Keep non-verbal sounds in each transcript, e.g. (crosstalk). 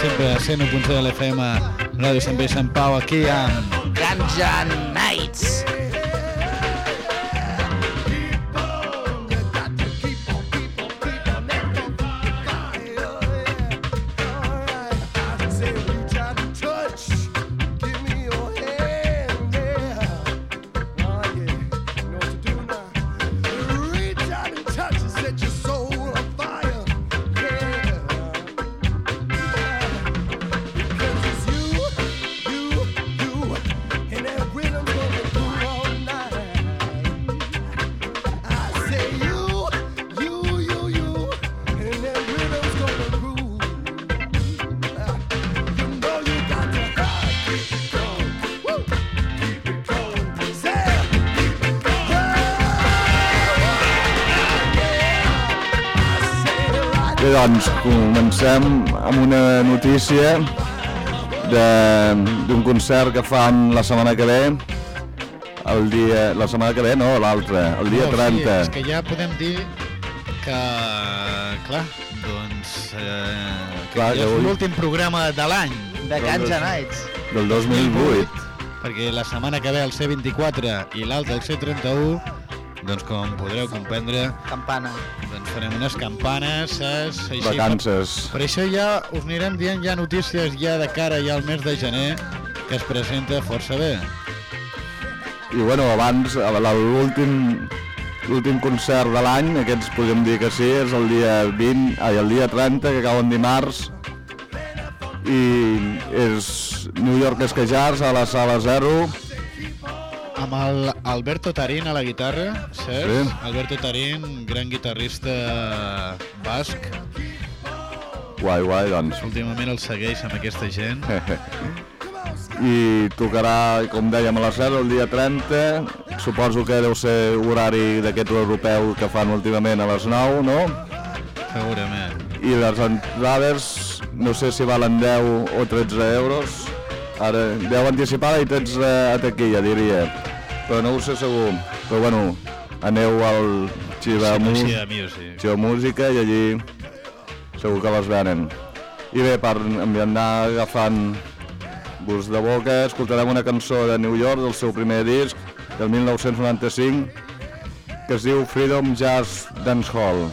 sempre a 101.0 de l'FM, Ràdio Sant Pau, aquí amb... Ganja Nights. Doncs, comencem amb una notícia de- d'un concert que fan la setmana que ve, el dia, la setmana que ve, no, l'altra, el dia no, 30. Sí, és que ja podem dir que, clar, doncs... Eh, Clar, que ja és l'últim programa de l'any, De Ganja Nights. del 2008. perquè la setmana que ve el C24 i l'altre el C31, doncs com podreu comprendre, Campana. Farem unes campanes, saps? Així, Vacances. Per això ja us anirem dient ja notícies ja de cara ja al mes de gener que es presenta força bé. I bueno, abans, l'últim l'últim concert de l'any, aquests podem dir que sí, és el dia 20, ai, el dia 30, que cau en dimarts, i és New York Esquejars a la sala 0, Amb el Alberto Tarín a la guitarra, saps? Sí. Alberto Tarín, gran guitarrista basc. guai, guai, doncs. Últimament el segueix amb aquesta gent. (laughs) i tocarà, com dèiem, a la 0 el dia 30. Suposo que deu ser horari d'aquest europeu que fan últimament a les 9, no? Segurament. I les entrades, no sé si valen 10 o 13 euros. Ara, 10 anticipada i 13 a taquilla, diria. Però no ho sé segur. Però bueno, aneu al Xiva, Sí, sí. Xiva Música i allí segur que les venen. I bé, per anar agafant gust de boca, escoltarem una cançó de New York, del seu primer disc, del 1995, que es diu Freedom Jazz Dance Hall.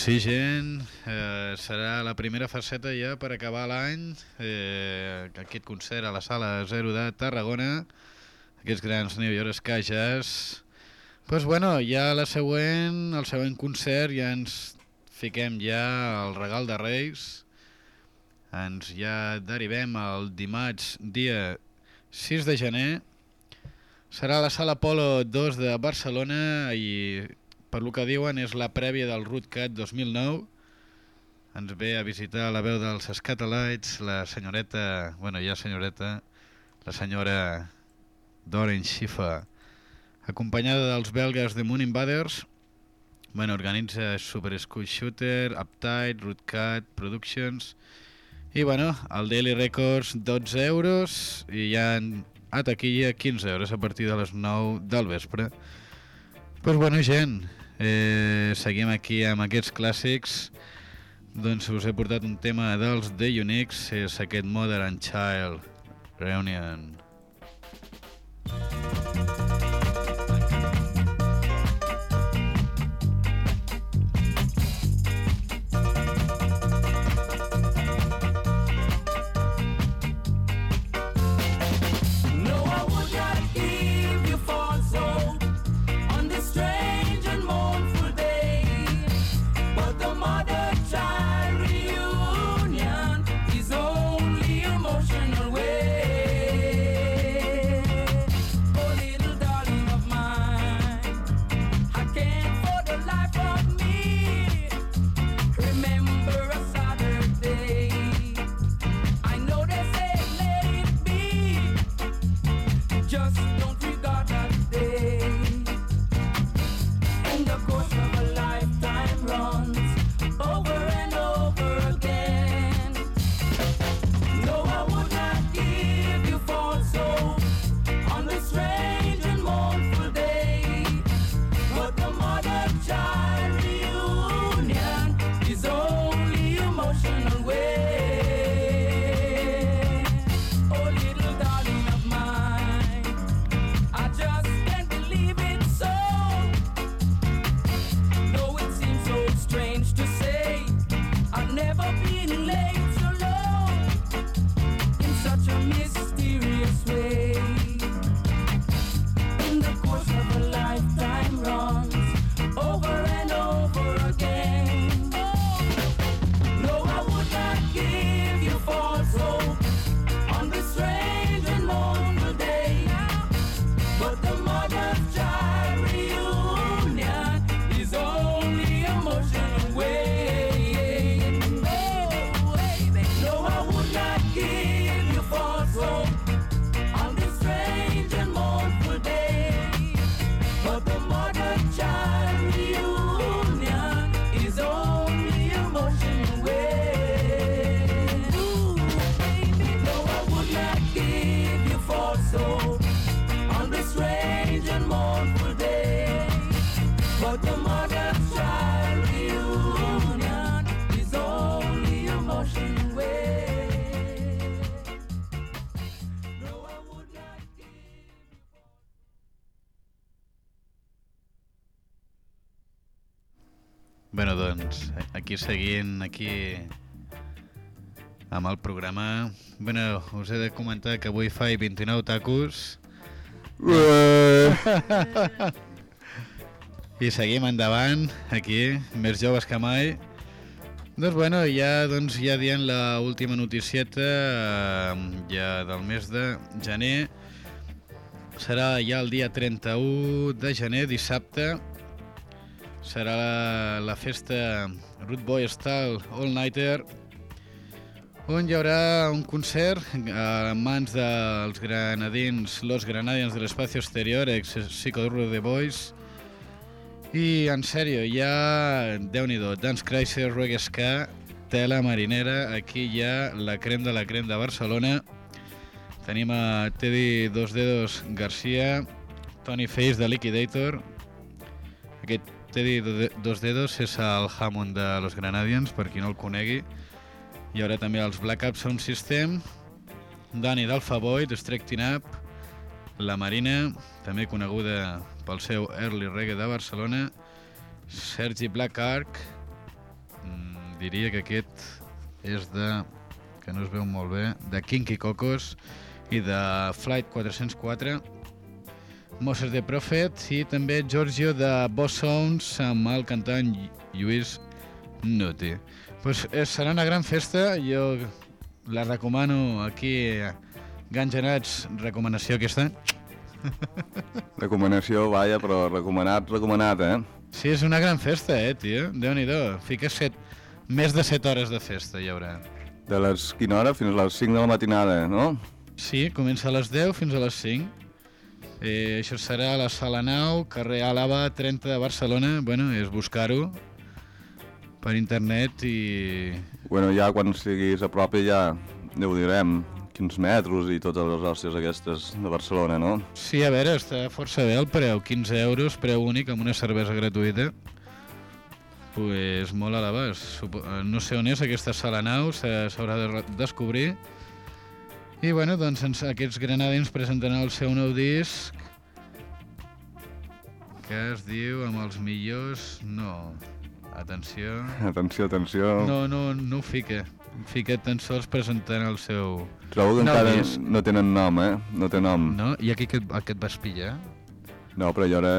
Doncs sí, gent, eh, serà la primera faceta ja per acabar l'any, eh, aquest concert a la Sala 0 de Tarragona, aquests grans New York Jazz. Doncs pues bueno, ja la següent, el següent concert ja ens fiquem ja al regal de Reis, ens ja derivem el dimarts dia 6 de gener, serà a la Sala Polo 2 de Barcelona i per lo que diuen és la prèvia del Rootcat 2009 ens ve a visitar la veu dels Scatolites la senyoreta, bueno ja senyoreta la senyora Doren Schiffer acompanyada dels belgues de Moon Invaders. Bueno, organitza Super School Shooter Uptight, Rootcat Productions i bueno, el Daily Records 12 euros i ja a taquilla 15 euros a partir de les 9 del vespre. Pues bueno gent Eh, seguim aquí amb aquests clàssics. Doncs us he portat un tema dels The Unix, és aquest Modern Child Reunion. Bueno, seguint, aquí amb el programa. Bueno, us he de comentar que avui faig 29 tacos. I seguim endavant, aquí, més joves que mai. Doncs bueno, ja, doncs, ja dient la última noticieta, eh, ja del mes de gener, serà ja el dia 31 de gener, dissabte, serà la, la festa Root Boy Style All Nighter on hi haurà un concert a mans dels granadins, los granadians de l'espacio exterior, ex Psicodurro de Boys. I en sèrio, hi ha déu-n'hi-do, Dance Chrysler, Reggae Ska Tela Marinera, aquí hi ha la crem de la crem de Barcelona. Tenim a Teddy Dos Dedos Garcia Tony Face de Liquidator aquest Teddy Dos Dedos és el Hammond de los Granadians, per qui no el conegui. Hi haurà també els Black Up Sound System, Dani d'Alpha Boy, de Strecting Up, La Marina, també coneguda pel seu early reggae de Barcelona, Sergi Black Arc, diria que aquest és de, que no es veu molt bé, de Kinky Cocos i de Flight 404, Moses the Prophet i també Giorgio de Boss Sounds amb el cantant Lluís Nuti. Pues, eh, serà una gran festa, jo la recomano aquí, Ganjanats, recomanació aquesta. (laughs) Recomanació, vaja, però recomanat, recomanat, eh? Sí, és una gran festa, eh, tio? Déu-n'hi-do. Fica set, més de 7 hores de festa hi haurà. De les quina hora? Fins a les 5 de la matinada, no? Sí, comença a les 10 fins a les 5. Eh, això serà a la Sala Nau, carrer Àlava 30 de Barcelona. Bueno, és buscar-ho per internet i... Bueno, ja quan estiguis a prop ja, ja ho direm, quins metres i totes les hòsties aquestes de Barcelona, no? Sí, a veure, està força bé el preu. 15 euros, preu únic, amb una cervesa gratuïta. Pues molt a l'abast. Eh, No sé on és aquesta Sala Nau, s'ha- s'haurà de descobrir. I bueno, doncs aquests granadins presentaran el seu nou disc que es diu amb els millors... No, atenció... Atenció, atenció. No, no, no ho fica. Fica tan sols presentant el seu... Trobo que No, encara és- no tenen nom, eh? No té nom. No? I aquí que, a què et vas pillar? No, però jo era,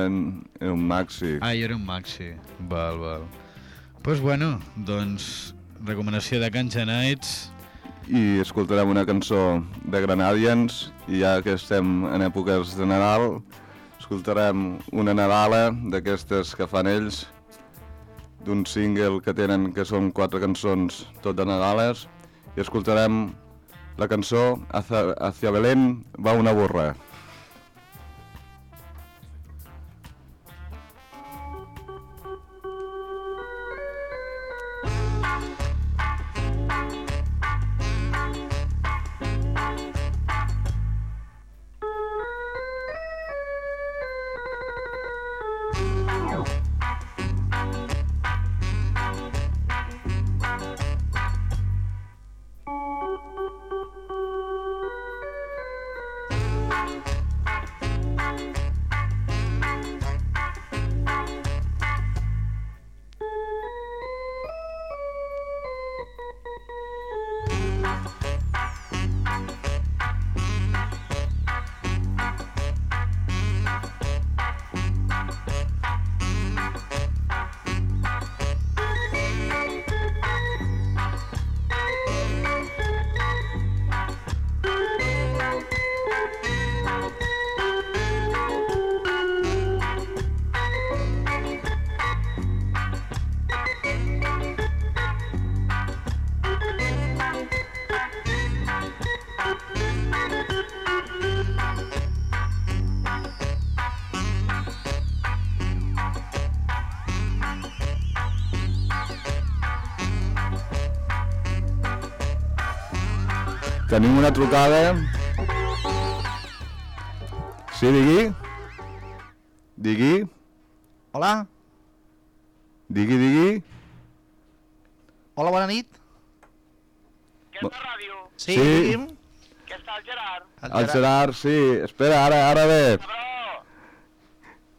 era un maxi. Ah, i era un maxi. Val, val. Doncs pues bueno, doncs recomanació de Ganja Nights. I escoltarem una cançó de Granadians i ja que estem en èpoques de Nadal, escoltarem una Nadala d'aquestes que fan ells, d'un single que tenen que són quatre cançons tot de Nadales, i escoltarem la cançó Hacia, Belén va una borra. Tenim una trucada. Sí, digui? Digui? Hola? Digui, digui? Hola, bona nit. Aquesta ràdio, Sí, Sí. digui'm. que està el Gerard. El Gerard, sí. Espera, ara, ara ve. Cabró!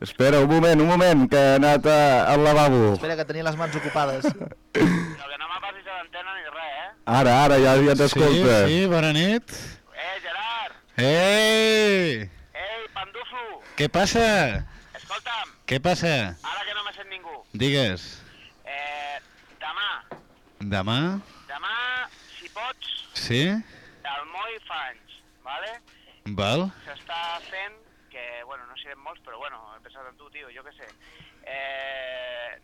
Espera, un moment, un moment, que he anat a, al lavabo. Espera, que tenia les mans ocupades. (laughs) Que no me passis a l'antena ni res, eh? Ara, ara, ja, ja t'escolta. Sí, sí, bona nit. Eh, Gerard! Ei! Ei, pandufo! Què passa? Escolta'm, Què passa? ara que no me sent ningú. Digues. Eh, demà, Demà? demà, si pots, Sí? al Moi Fanys, vale? Val? S'està fent, que, bueno, no serem molts, però bueno, he pensat en tu, tio, jo què sé. Eh,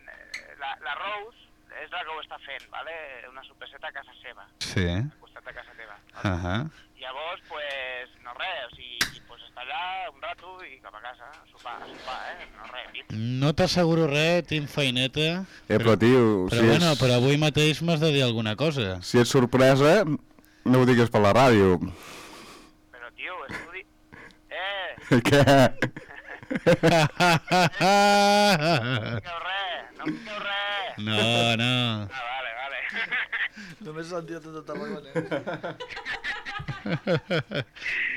la, la Rose és la que ho està fent, vale? Una sorpreseta a casa seva, Sí. al costat de casa teva. Uh -huh. Llavors, pues, no res, o sigui, pues està allà un rato i cap a casa, a sopar, a sopar, eh? No res, nit. No t'asseguro res, tinc feineta. Eh, però, tio, Però si, bueno, és, però avui mateix m'has de dir alguna cosa. si és sorpresa, no ho digues per la ràdio. Però, tio, estudi... Eh, (laughs) Què? (laughs) no res, no res. no, no. Ah, vale, vale. (laughs) Només he sentit tot Tarragona. (laughs)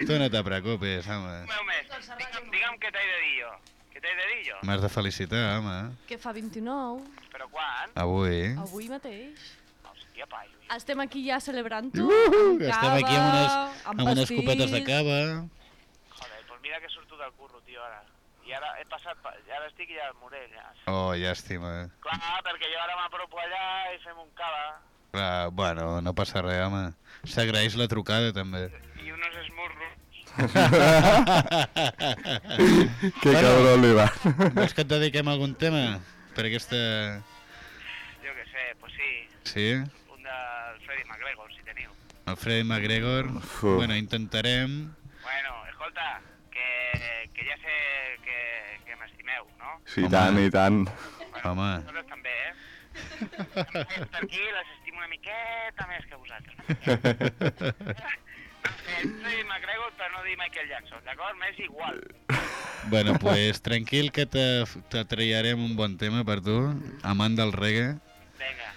tu no te preocupes, home. Un més, digue'm, digue'm què t'he de dir jo. Què t'he de dir jo? M'has de felicitar, home. Que fa 29, Però quan? Avui. avui mateix. dia paio. Estem aquí ja celebrant-ho. Uhuh, amb estem cava, aquí amb unes, amb amb unes copetes de cava. Joder, doncs mira que surto del curro, tio, ara. I ara he passat, pa- ara estic ja al Morell, ja. Oh, llàstima. Clar, perquè jo ara m'apropo allà i fem un cava Ah, bueno, no passa res, home. S'agraeix la trucada, també. i unos esmurros. (laughs) Que cabrón li va. Vols que et dediquem a algun tema? Per aquesta... Jo què sé, pues sí, Sí? un del Freddy McGregor, si teniu. El Freddy McGregor. Fu. Bueno, intentarem... Bueno, escolta, que, que ja sé que, m'estimeu, no? Sí, Home. tant i tant. Bueno, Home. Vosaltres també, eh? Per aquí les estimo una miqueta més que vosaltres. Freddy McGregor per no dir Michael Jackson, d'acord? M'és igual. Bueno, pues tranquil que te, te triarem un bon tema per tu, amant del reggae. Vinga,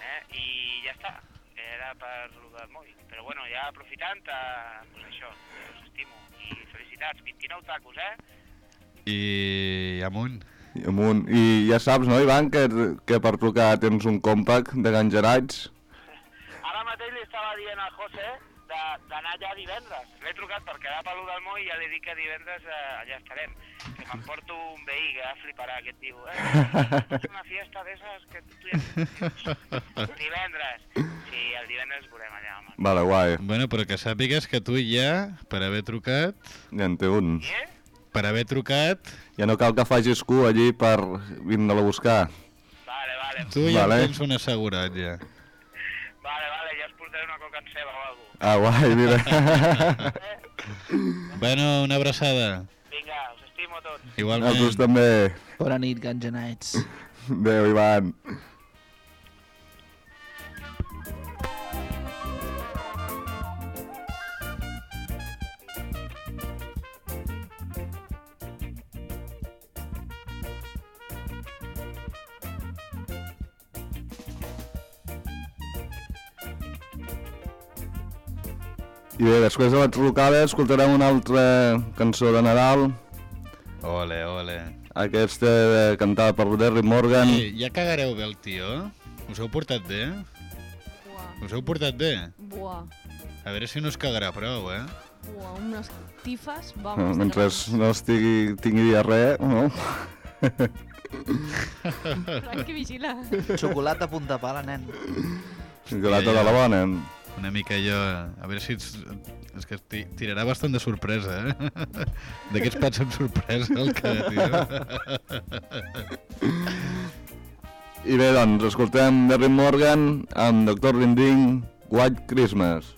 eh? I ja està. Era per lo del Moi. Però bueno, ja aprofitant, eh, pues això, us estimo. I felicitats, 29 tacos, eh? I amunt. I amunt. I ja saps, no, Ivan, que, que per trucar tens un compact de gangerats? Ara mateix li estava dient al José de- d'anar allà divendres. L'he trucat per quedar per lo del Moi i ja li dic que divendres eh, allà estarem. Que m'emporto un veí que ja fliparà aquest tio. Eh? És una fiesta d'esas que tu ja... divendres. Sí, el divendres veurem allà, home. Vale, guai. Bueno, però que sàpigues que tu ja, per haver trucat, Ja en té un. I, eh? Per haver trucat, Ja no cal que facis cua allí per vindre-la a buscar. Vale, vale. tu ja Vale. tens un assegurat, ja. Vale, vale, ja us portaré una coca en ceba o alguna Ah, guai, mira. (laughs) Bueno, una abraçada. Vinga, us estimo a tots. Igualment. Nosaltres també. Bona nit, Ganja Nights. Adéu, Ivan. I bé, després de la trucada escoltarem una altra cançó de Nadal, Ole, ole. aquesta eh, cantada per Derry Morgan. I, ja cagareu bé el tio? Us heu portat bé? Buah, Us heu portat bé? buah, A veure si no us cagarà prou, eh? buah, unes tifes, Eh, vamos. de Mentre grans. no estigui, tingui diarrea, no? Frank, que vigila. Xocolata punta pala, nen. Gelata de la bona. Una mica jo... A veure si... Ets, és que ti- tirarà bastant de sorpresa, eh? (laughs) D'aquests pats amb sorpresa, el que tira. I bé, doncs, escoltem Derry Morgan amb Dr. Rinding, White Christmas.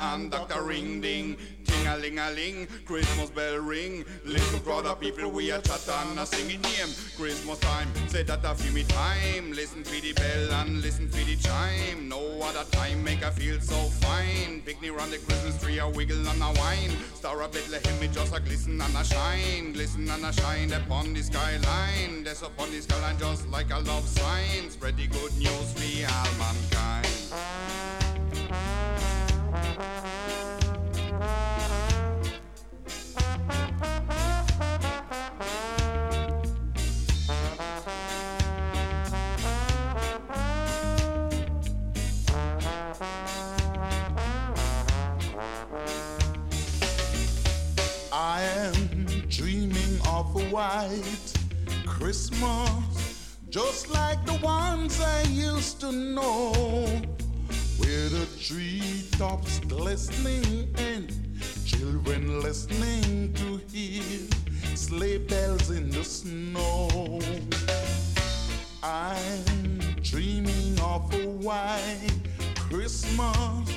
And Dr. Ring Ding. Ting a ling a ling, Christmas bell ring. Little crowd of people we are chat and a sing it name. Christmas time, say that a feel me time. Listen for the bell and listen for the chime. No other time make I feel so fine. Picnic round the Christmas tree, a wiggle and a wine. Star a of Bethlehem, me just a glisten and a shine. Glisten and a shine upon the skyline. There's upon the skyline just like a love sign. Spread the good news for all mankind. I am dreaming of a white Christmas, just like the ones I used to know, where the treetops glistening and children listening to hear sleigh bells in the snow. I'm dreaming of a white Christmas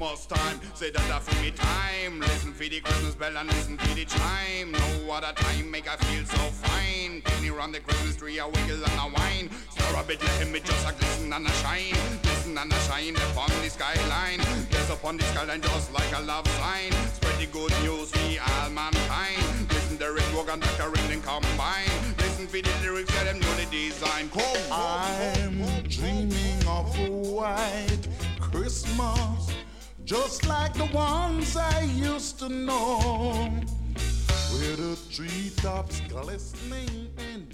Christmas time, say that for me time. Listen for the Christmas bell and listen to the chime. No other time make I feel so fine. Round the Christmas tree, a wiggle and a wine. Stir a bit, let me just a glisten and a shine. Glisten and a shine upon the skyline. Yes, upon the skyline just like a love sign. Spread the good news for all mankind. Listen the ring, walk and the ring combine. Listen for the lyrics that them newly designed. Come, come, come, I'm dreaming of a white Christmas, just like the ones I used to know, where the treetops glistening and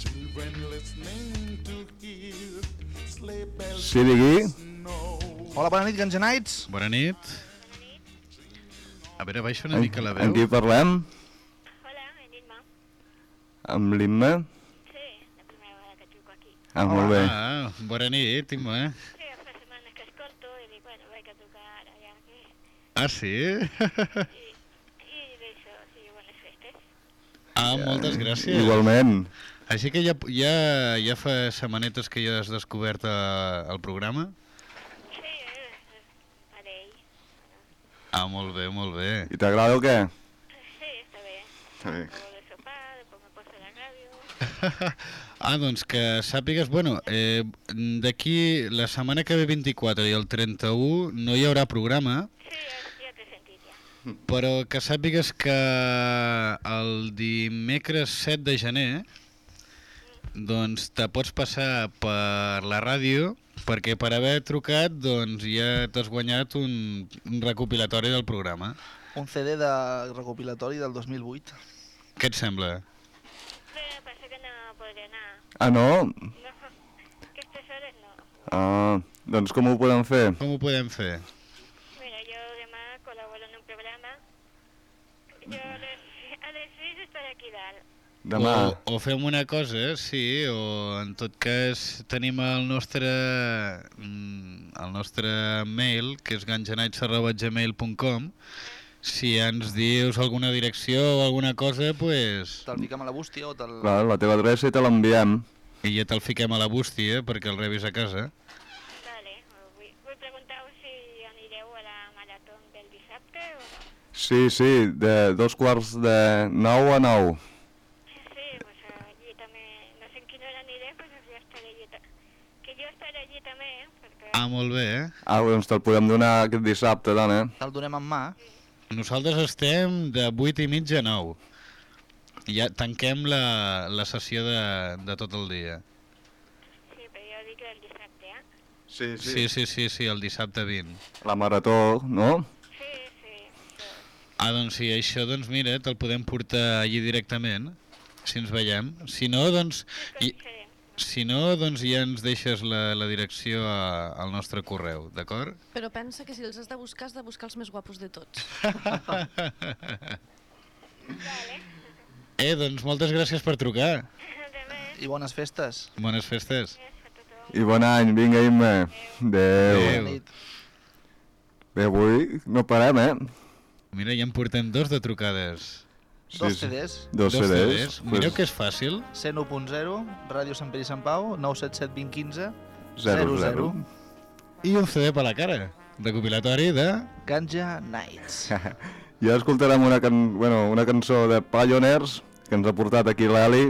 children listening to hear sleigh bells Sí, digui. snow. Hola, bona nit, Nights. Bona nit. A veure, baixa una Amb, mica la amb qui veu. parlem? Hola, en Irma. Amb l'Imma? Sí, la primera vegada que truco aquí. Ah, molt bé. Ah, bona nit, Imma. Sí, fa setmanes que escolto i dic, bueno, vaig a trucar ara ja que... Ah, sí? I, i d'això, sí, bones festes. Ah, moltes gràcies. Igualment. Així que ja, ja, ja fa setmanetes que ja has descobert eh, el programa? Sí, eh, eh, parell. Ah, molt bé, molt bé. I t'agrada o què? Sí, està bé. Està bé. Acabo de sopar, després me poso la ràdio. (laughs) ah, doncs que sàpigues, bueno, eh, d'aquí la setmana que ve 24 i el 31 no hi haurà programa, Sí, ja, t'he sentit ja. però que sàpigues que el dimecres 7 de gener doncs te pots passar per la ràdio perquè per haver trucat doncs ja t'has guanyat un, un recopilatori del programa. Un CD de recopilatori del 2008. Què et sembla? Anar. Ah, no? No, aquestes hores no. Ah, doncs com ho podem fer? Com ho podem fer? Mira, jo demà col·laboro en un programa. Jo a les, a les 6 estaré aquí dalt. Demà. O, o fem una cosa, sí, o en tot cas tenim el nostre mm, el nostre mail, que és ganjanaits.gmail.com si ens dius alguna direcció o alguna cosa, pues, Te'l fiquem a la bústia o te'l... Clar, la teva adreça i te l'enviem. i ja te'l fiquem a la bústia perquè el rebis a casa. Vale, vull, vull preguntar-vos si anireu a la marató del dissabte o no. Sí, sí, de dos quarts de nou a nou. Sí, pues allí també, no sé en quina hora aniré, pues jo estaré allí. Que jo estaré allí també, eh? Perquè... Ah, molt bé, eh? Ah, doncs te'l podem donar aquest dissabte, dona. Te'l donem en mà. Nosaltres estem de 8 i mitja a 9. Ja tanquem la, la sessió de, de tot el dia. Sí, però jo dic el dissabte, eh? Sí, Sí, sí, sí, sí, el dissabte 20. La marató, no? Sí, sí. Però... Ah, doncs sí, això, doncs mira, te'l podem portar allí directament, si ens veiem. Si no, doncs, i, Coneixerem. Si no, doncs ja ens deixes la, la direcció a, al nostre correu, d'acord? Però pensa que si els has de buscar, has de buscar els més guapos de tots. Vale. Eh, doncs moltes gràcies per trucar. I bones festes. Bones festes. I bon any, vinga, Imma. Adéu. Adéu. Bé, avui no parem, eh? Mira, ja en portem dos de trucades. Dos sí. CDs. Dos, dos CDs. Mireu que és fàcil. 101.0, Ràdio Sant Pere i Sant Pau, 977 2015, 0, 00. 0. I un CD per la cara. Recopilatori de... Ganja Nights. (laughs) I ara escoltarem una, can... bueno, una cançó de Pioneers que ens ha portat aquí l'Eli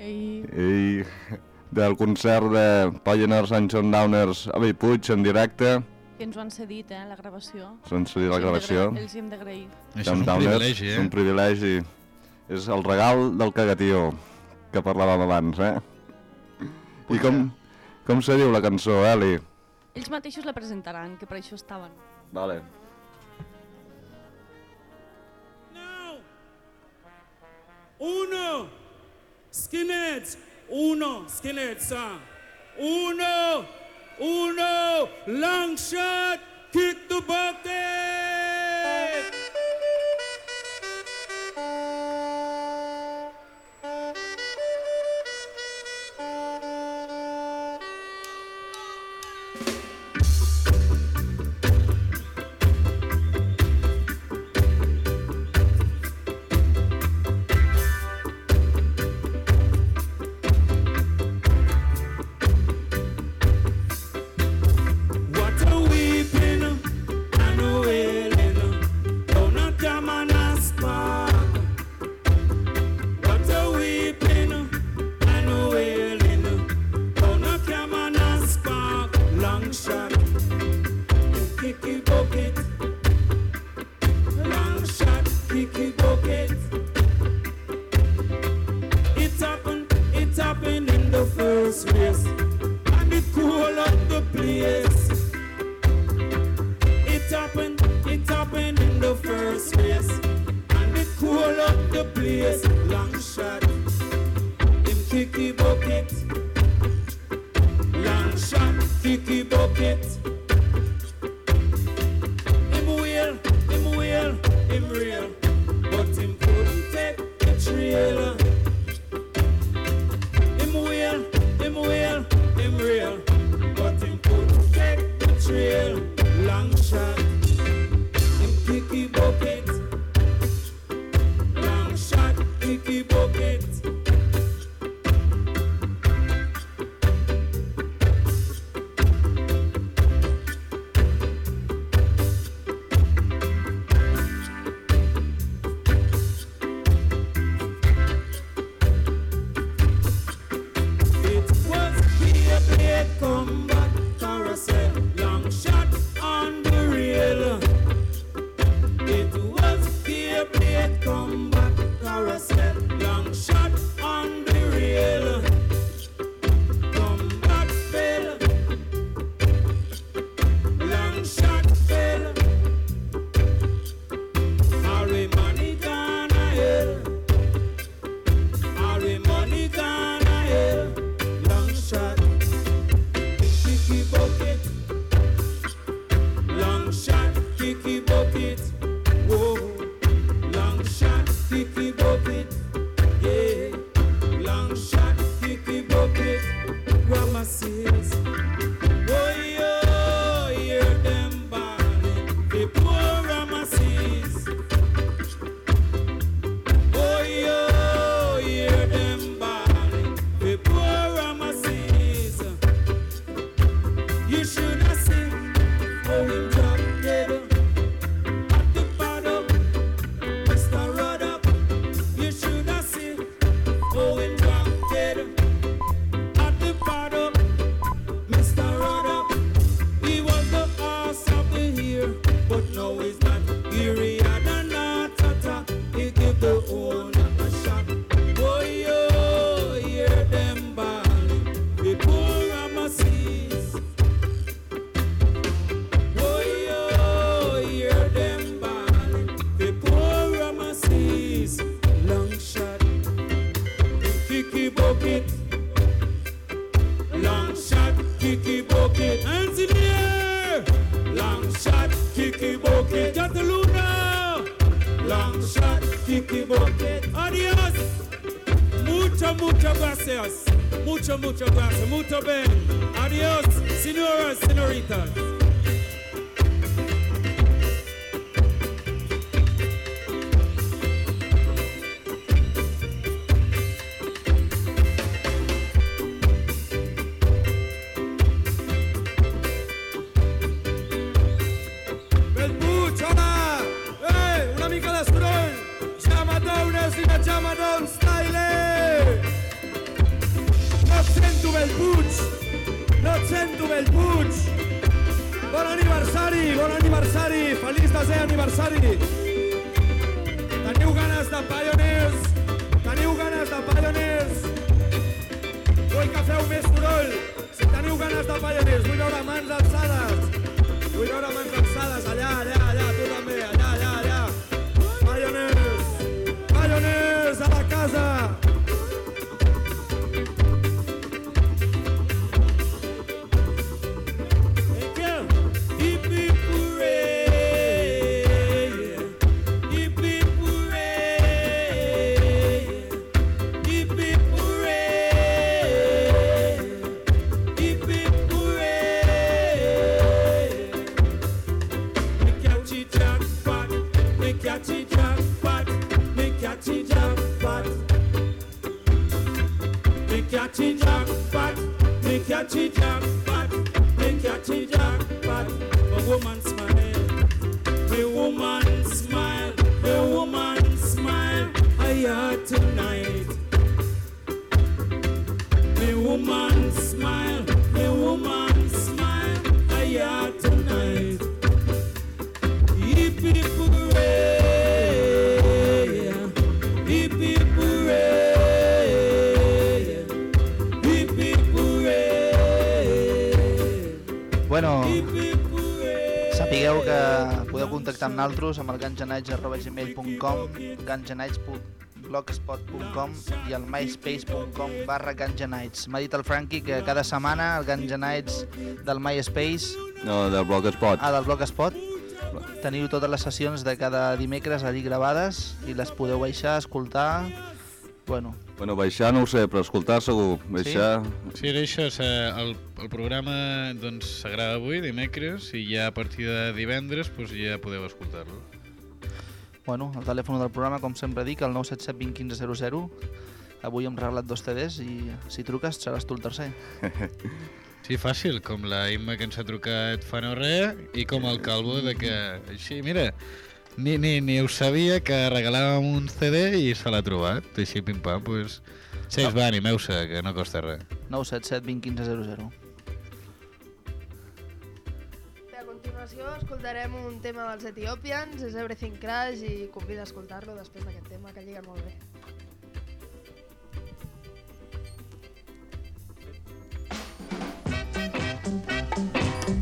I i del concert de Pioneers and Downers a Bellpuig en directe. Que ens ho han cedit, eh, la gravació. S'han cedit la gravació. Els hi hem d'agrair. Això és un privilegi, És un eh? privilegi. És el regal del cagatió que parlàvem abans, eh? I com, com se diu la cançó, Eli? Ells mateixos la presentaran, que per això estaven. Vale. Uno. Skinheads. Uno. Skinheads, sir. Uno. Uno. Long shot. Kick the bucket. senoritas. Contactar amb naltros amb el ganjanights.gmail.com ganjanights.blogspot.com i el myspace.com barra ganjanights. M'ha dit el Frankie que cada setmana el ganjanights del MySpace, No, del Blogspot. ah, del Blogspot, teniu totes les sessions de cada dimecres allí gravades i les podeu baixar, escoltar... Bueno, Bueno, baixar no ho sé, però escoltar segur. Baixar... Sí, era això, s'ha- el, el programa doncs, s'agrada avui, dimecres, i ja a partir de divendres doncs, ja podeu escoltar-lo. Bueno, el telèfon del programa, com sempre dic, el 977 20 15 00. Avui hem regalat dos CDs i si truques seràs tu el tercer. (laughs) Sí, fàcil, com la Imma que ens ha trucat fa no res i com el Calvo de que, així, mira, ni, ni, ni ho sabia que regalàvem un CD i se l'ha trobat, així pim-pam, doncs... Sí, va, animeu-se, que no costa res. 977 20 15 00. Bé, a continuació escoltarem un tema dels Ethiopians, és Everything Crash, i convida a escoltar-lo després d'aquest tema, que lliga molt bé. Look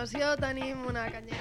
continuació tenim una canyera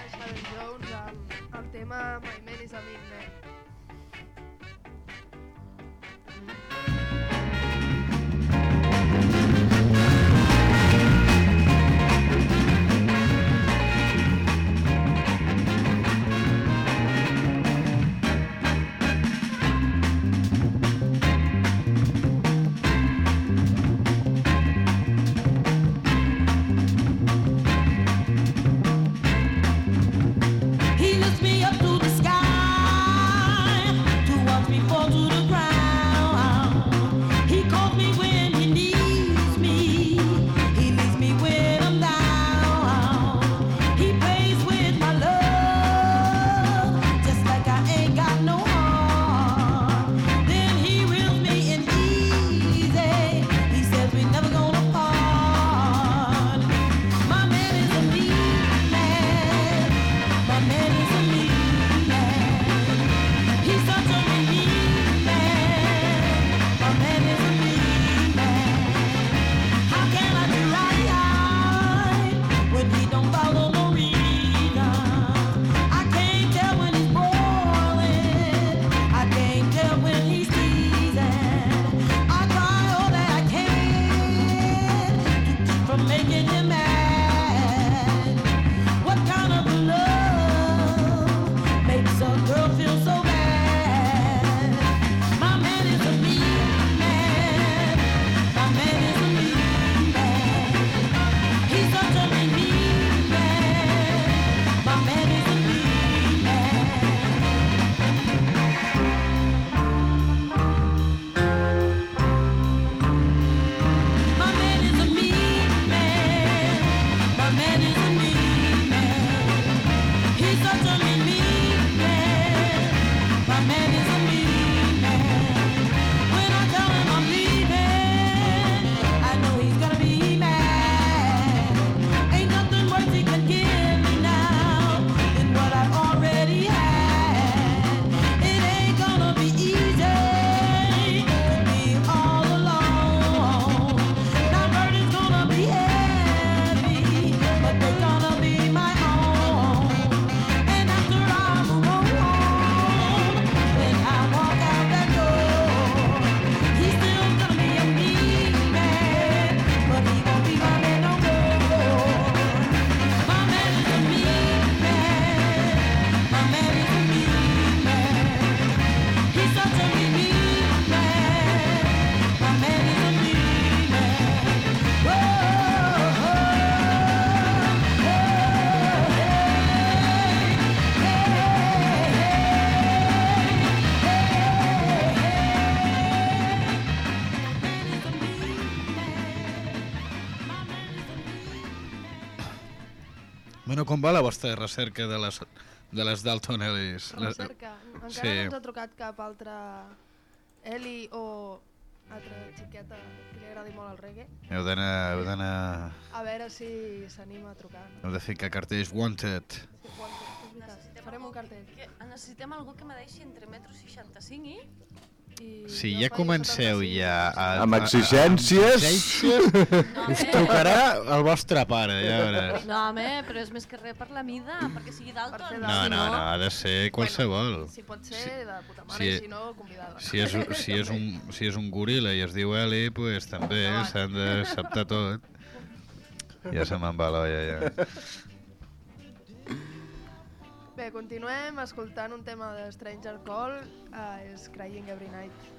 com va la vostra recerca de les, de les Dalton Ellis? Recerca. Encara Sí. no ens ha trucat cap altre Eli o altra xiqueta que li agradi molt el reggae. Heu d'anar... Heu d'anar... A veure si s'anima a trucar. Heu de ficar cartells wanted. Sí, veritat. Farem un cartell. Que necessitem algú que me deixi entre metro 65 i... I Si jo ja faig comenceu 75. ja a... Amb exigències. exigències, us trucarà el vostre pare, ja veuràs. No, home, però és més que res per la mida, perquè sigui d'Alton. No, no, no, ha de ser qualsevol. Si pot ser, de puta mare, si- i si no, convidada. Si és, si, és un, si és un goril·la i es diu Eli, pues, també s'han d'acceptar tot. Ja se me'n va l'olla, ja. (laughs) Bé, continuem escoltant un tema de Stranger Call, uh, és Crying Every Night.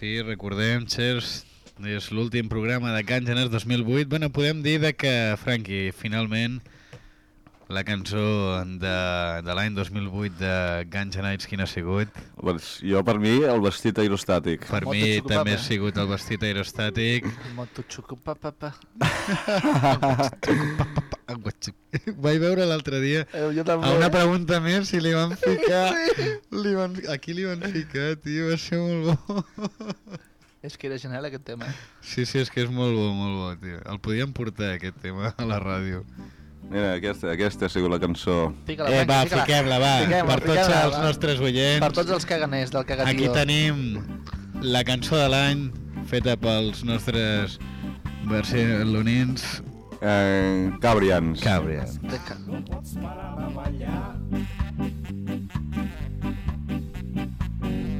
Sí, recordem, Xers, és l'últim programa de Can Geners 2008. Bueno, podem dir de que, Franqui, finalment, la cançó de, de l'any 2008 de Guns N' Nights quina ha sigut? Doncs jo, per mi, el vestit aerostàtic. Per Moto mi també ha sigut el vestit aerostàtic. Moto Chocopapa. (laughs) (laughs) Vaig veure l'altre dia Eh, jo a també. una pregunta més i li van ficar... (laughs) li van, aquí li van ficar, tio, va ser molt bo. (laughs) És que era genial aquest tema. eh? Sí, sí, és que és molt bo, molt bo, tio. El podíem portar, aquest tema, a la ràdio. Mira, aquesta, aquesta ha sigut la cançó. Fica-la, Eh, Franqui, va, fica-la. fiquem-la, va. Fiquem-la, Per tots fiquem-la, els va. nostres oients. Per tots els caganers del cagatío. Aquí tenim la cançó de l'any feta pels nostres barcelonins. Eh, Cabrians. Cabrians. No pots parar de ballar.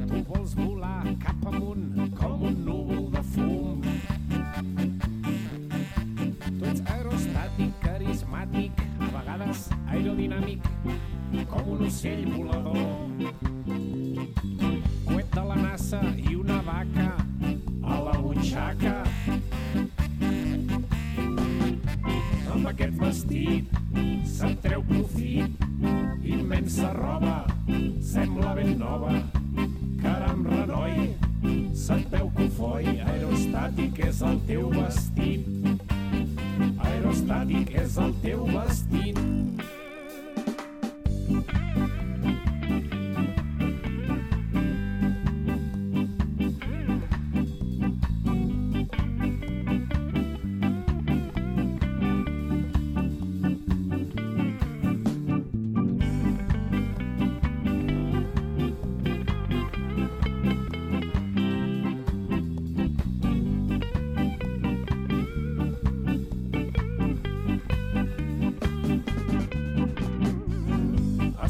Tu vols volar cap amunt com un núvol de fum. Tu ets aerostàtic, carismàtic, a vegades aerodinàmic, com un ocell volador. Coet de la NASA i una vaca a la butxaca. Amb aquest vestit se't treu profit, immensa roba, sembla ben nova. Caram, renoi, se't veu cofoi, aerostàtic és el teu vestit. Aerostàtic és el teu vestit.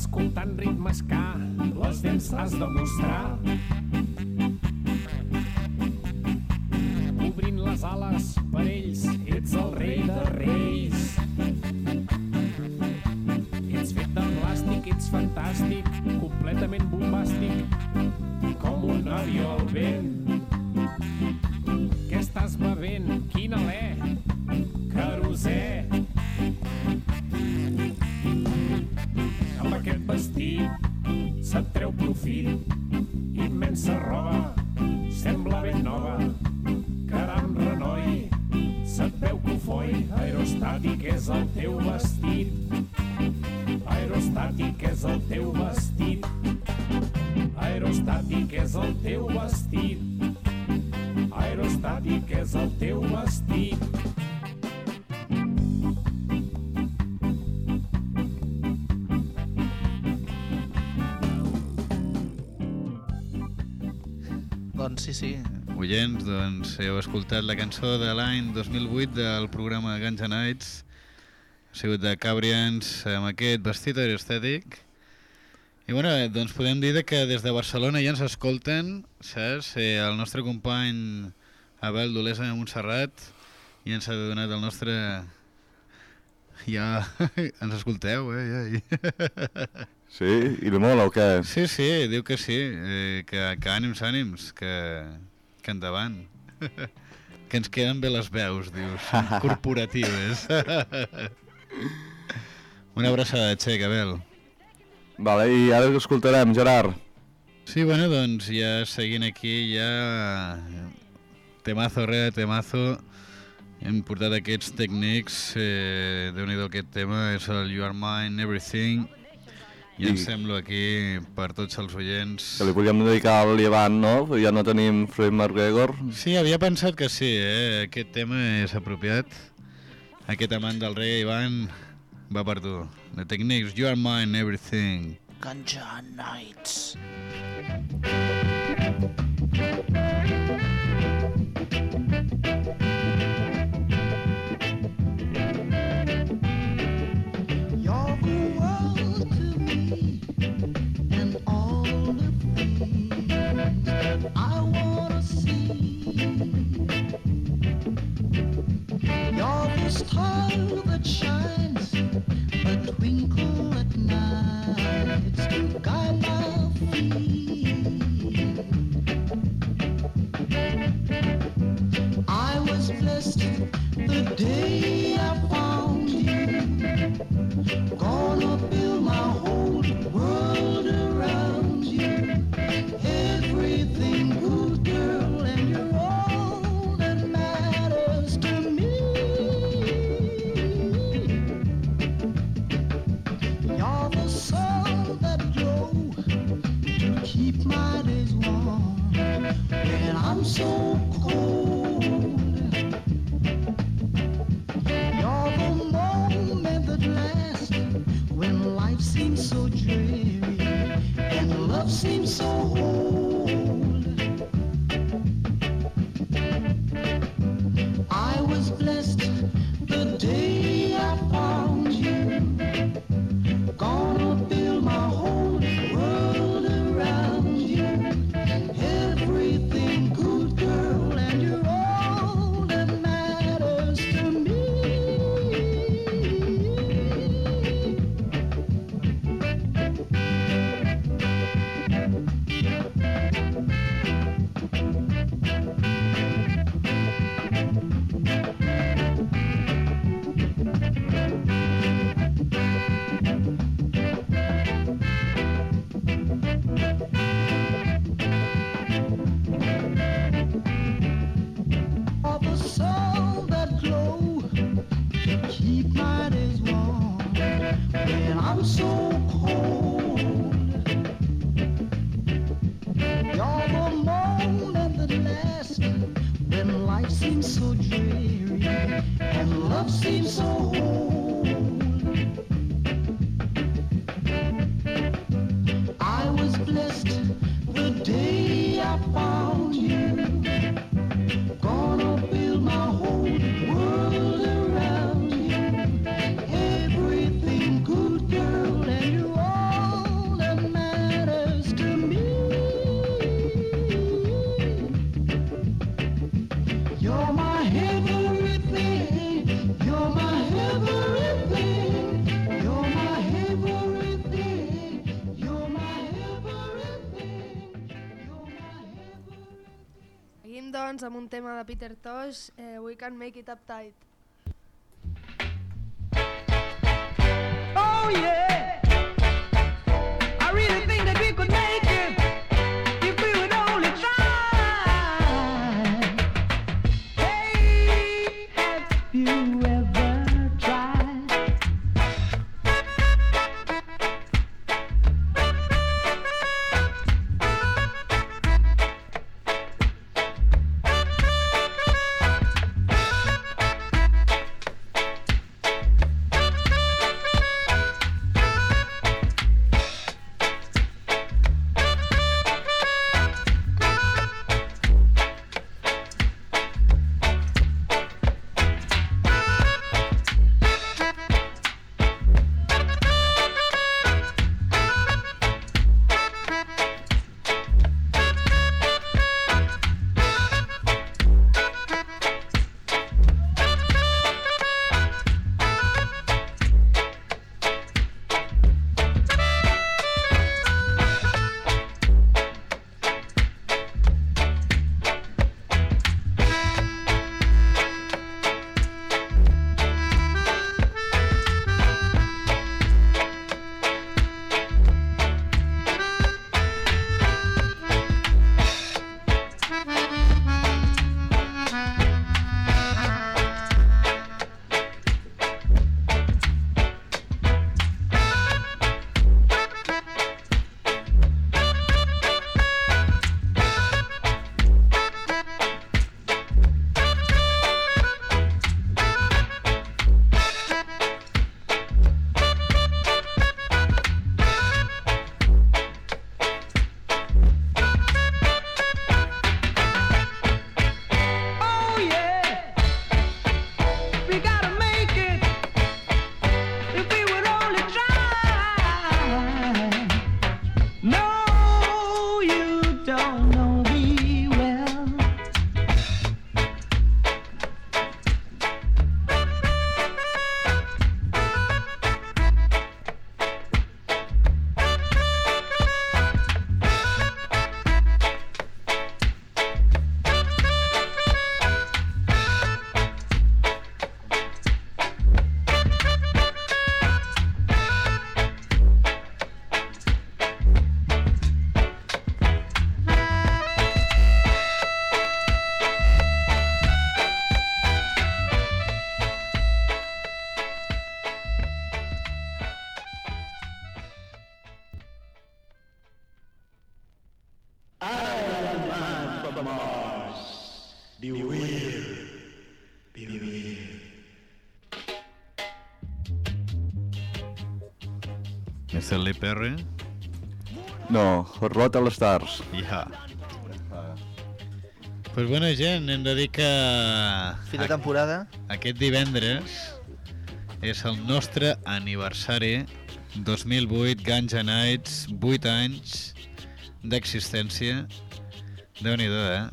Escoltant ritmes que les dents has de mostrar. Sí. Oients, doncs heu escoltat la cançó de l'any 2008 del programa N' Nights. Ha sigut de Cabrians amb aquest vestit aerostètic. I bueno, doncs podem dir que des de Barcelona ja ens escolten, saps? Eh, el nostre company Abel Dolesa de Montserrat ja ens ha donat el nostre... Ja (laughs) ens escolteu, eh? Ja, ja. (laughs) Sí? I li mola o què? Sí, sí, diu que sí, eh, que, que ànims, ànims, que, que endavant. (laughs) que ens queden bé les veus, dius, (laughs) corporatives. (laughs) Una abraçada, Txec, Abel. Vale, i ara escoltarem, Gerard? Sí, bueno, doncs ja seguint aquí, ja temazo rere temazo, hem portat aquests tècnics, eh, déu nhi aquest tema, és el You Are Mine, Everything, i, I- em sembla aquí per tots els oients... Que li podríem dedicar al llevant, no? Ja no tenim Floyd McGregor. Sí, havia pensat que sí, eh? aquest tema és apropiat. Aquest amant del rei Ivan va per tu. The Techniques, You Are Mine, Everything. Ganja Nights. You're All the shines. tema de Peter Tosh, eh, We Can Make It Up Tight. Oh yeah! Perry? No, Rod All Stars. Ja. Pues bona gent, hem de dir que... Fi de temporada. Aquest divendres és el nostre aniversari 2008 Ganja Nights, 8 anys d'existència. déu nhi eh?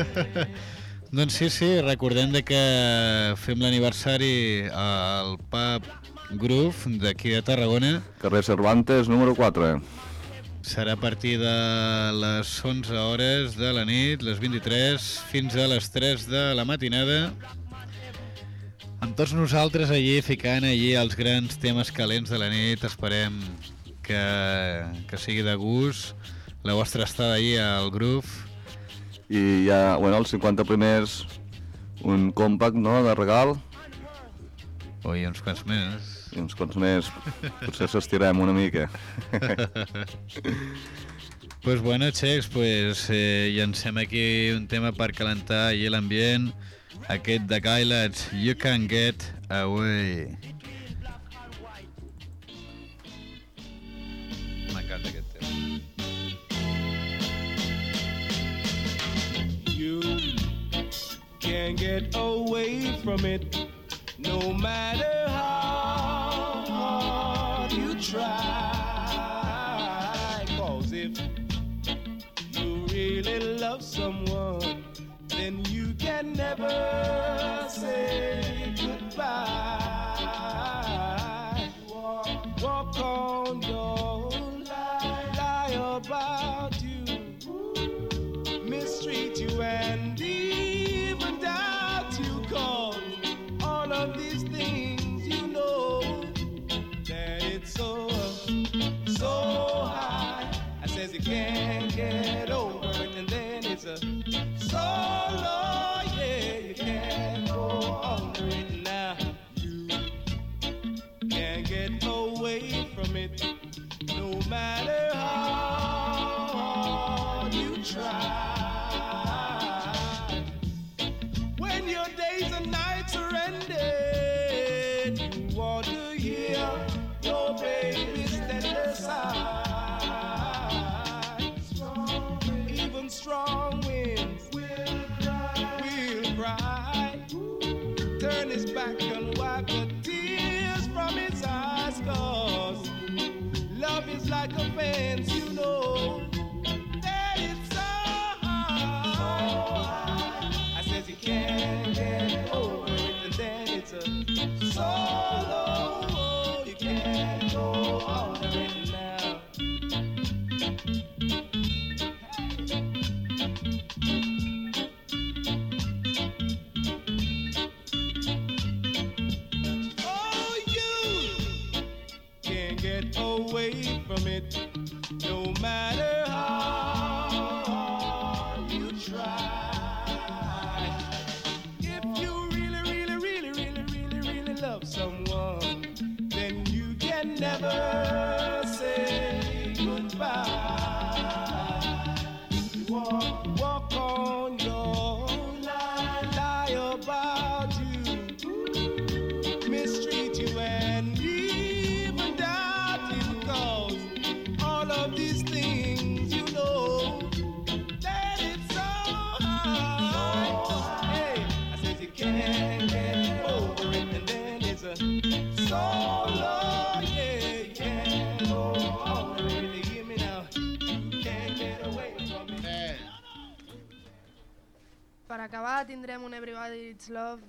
(laughs) doncs sí, sí, recordem de que fem l'aniversari al pub Groove d'aquí de Tarragona. Carrer Cervantes, número 4. Serà a partir de les 11 hores de la nit, les 23, fins a les 3 de la matinada. Amb tots nosaltres allí, ficant allí els grans temes calents de la nit, esperem que, que sigui de gust la vostra estada allí al Groove. I hi ha, bueno, els 50 primers, un compact, no?, de regal. Oh, i uns quants més. I uns quants més. Potser s'estirem una mica. Pues bueno, Chex, pues eh, llancem aquí un tema per calentar allí l'ambient. Aquest de Kailats, You Can Get Away. M'encanta aquest tema. You can't get away from it no matter how hard you try. Cause if you really love someone, then you can never say goodbye. Walk, walk on, don't lie, lie about you mistreat you and get over it and then it's a so low yeah you can't go under it now. You can't get away from it no matter how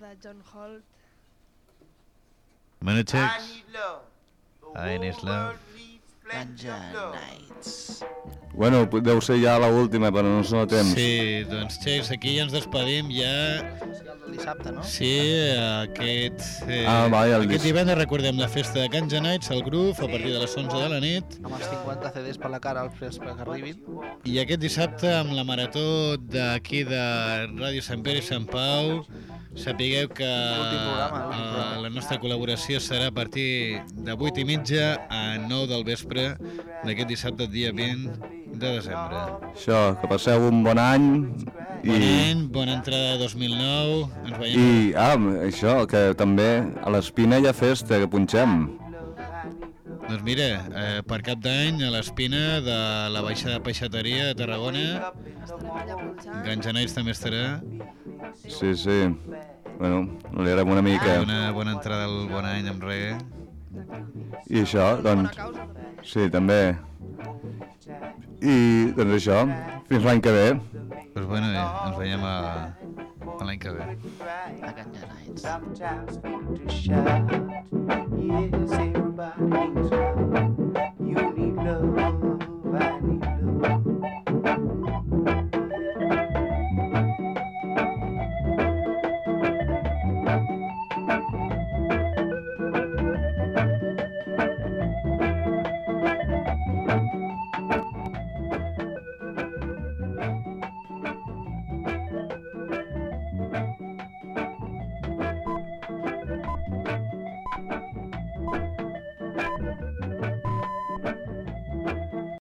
de John Holt. Bueno, Chex. I need love. Ganja Nights. Bueno, deu ser ja la última, però no sé temps. Sí, doncs Chex, aquí ja ens despedim ja. Dissabte, no? Sí, aquest, eh, Ah, vai, el aquest divendres recordem la festa de Ganja Nights, al Groove, a partir de les 11 de la nit. Amb els 50 CDs per la cara al vespre que arribin. I aquest dissabte, amb la marató d'aquí de Ràdio Sant Pere i Sant Pau, sapigueu que programa, l'últim eh, programa. la nostra col·laboració serà a partir de 8 i mitja a 9 del vespre d'aquest dissabte, dia 20 de desembre. Això, que passeu un bon any Bon any, bona entrada de 2009. Ens veiem... I, ah, això, que també a l'Espina hi ha festa, que punxem. Doncs mira, eh, per cap d'any a l'Espina de la Baixa de Peixateria de Tarragona, Ganjanais també estarà. Sí, sí. Bueno, li harem una mica. Una bona entrada al bon any amb reggae. I això, doncs... Sí, també. I, doncs això, fins l'any que ve. Doncs bueno, eh, ens veiem a, a l'any que ve. A Ganjanais. Sometimes people to shout. Yes, everybody needs love. You need love.